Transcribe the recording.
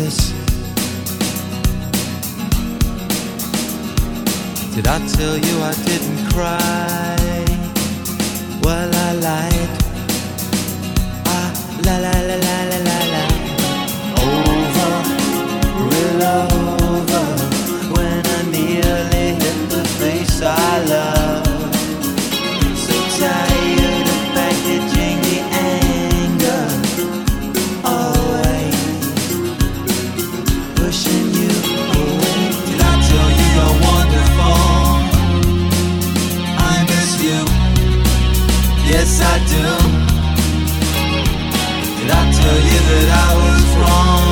this? Did I tell you I didn't cry? Do? Did I tell you that I was wrong?